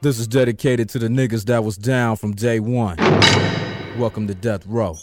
This is dedicated to the niggas that was down from day one. Welcome to Death Row.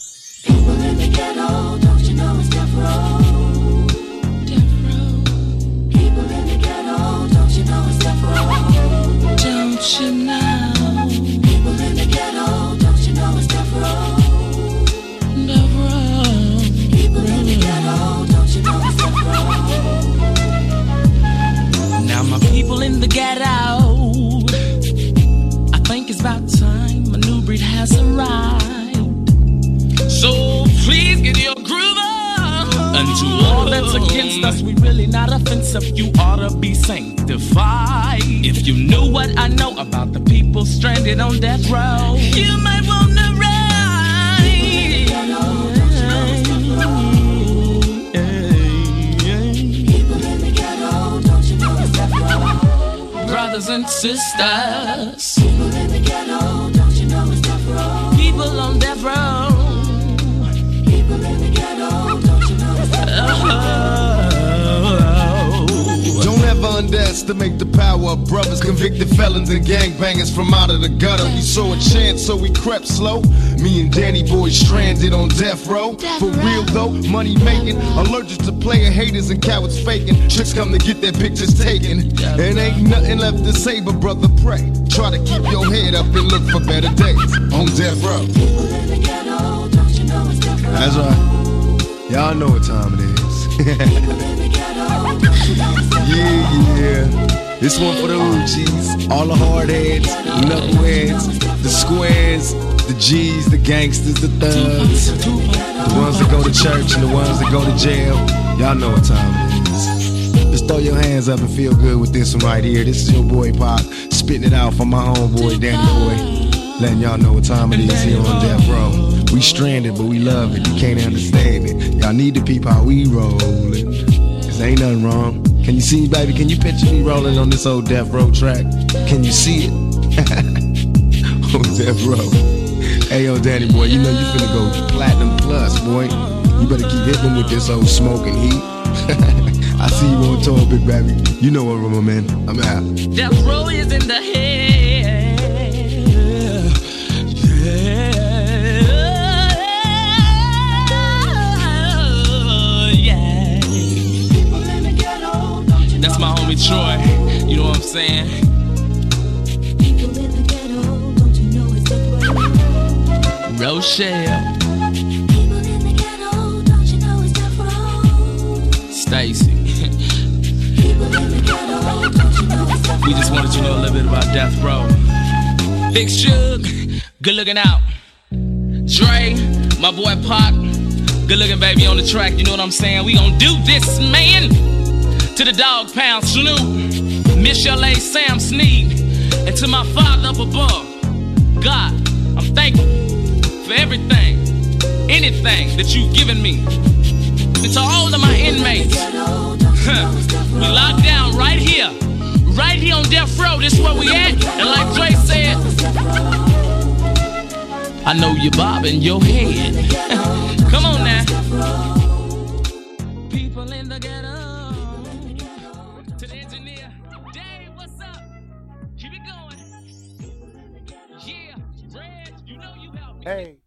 So please get your groove on. And to all that's against us, we really not offensive. You ought to be sanctified. If you knew what I know about the people stranded on death row, you might want to ride. People in the ghetto, don't you know it's death row? Brothers and sisters, people on Don't underestimate the power of brothers, convicted felons and gangbangers from out of the gutter. We saw a chance, so we crept slow. Me and Danny Boy stranded on death row. For real though, money making, allergic to player haters and cowards faking. Tricks come to get their pictures taken. And ain't nothing left to say but brother pray. Try to keep your head up and look for better days on death row. People in the ghetto, don't you know it's death row? That's right. Y'all know what time it is. This one for the Uchis, all the hard heads, knuckleheads, the squares, the G's, the gangsters, the thugs, the ones that go to church and the ones that go to jail. Y'all know what time it is. Just throw your hands up and feel good with this one right here. This is your boy Pop, spitting it out for my homeboy Danny Boy, letting y'all know what time it is here on Death Row. We stranded, but we love it. You can't understand it. Y'all need to peep how we rollin'. Cause ain't nothing wrong. Can you see me, baby? Can you picture me rolling on this old Death Row track? Can you see it? on Death Row. Hey, yo, Danny boy, you know you finna go platinum plus, boy. You better keep hitting with this old smoking heat. I see you on tour, big baby. You know what, Roma, man. I'm out. Death row is in the head. Yeah. yeah. That's my homie Troy. You know what I'm saying? Rochelle? Stacy. We just wanted you to know a little bit about Death Row. Big Suge, good looking out. Dre, my boy Pac, good looking baby on the track. You know what I'm saying? We gonna do this, man. To the dog pound, Snoop, Michel'le, Sam Sneed, and to my father up above. God, I'm thankful for everything, anything that you've given me. And to all of my inmates, we locked down right here. Right here on Death Row, this is where we at. And like Dre said, I know you're bobbing your head. Hey.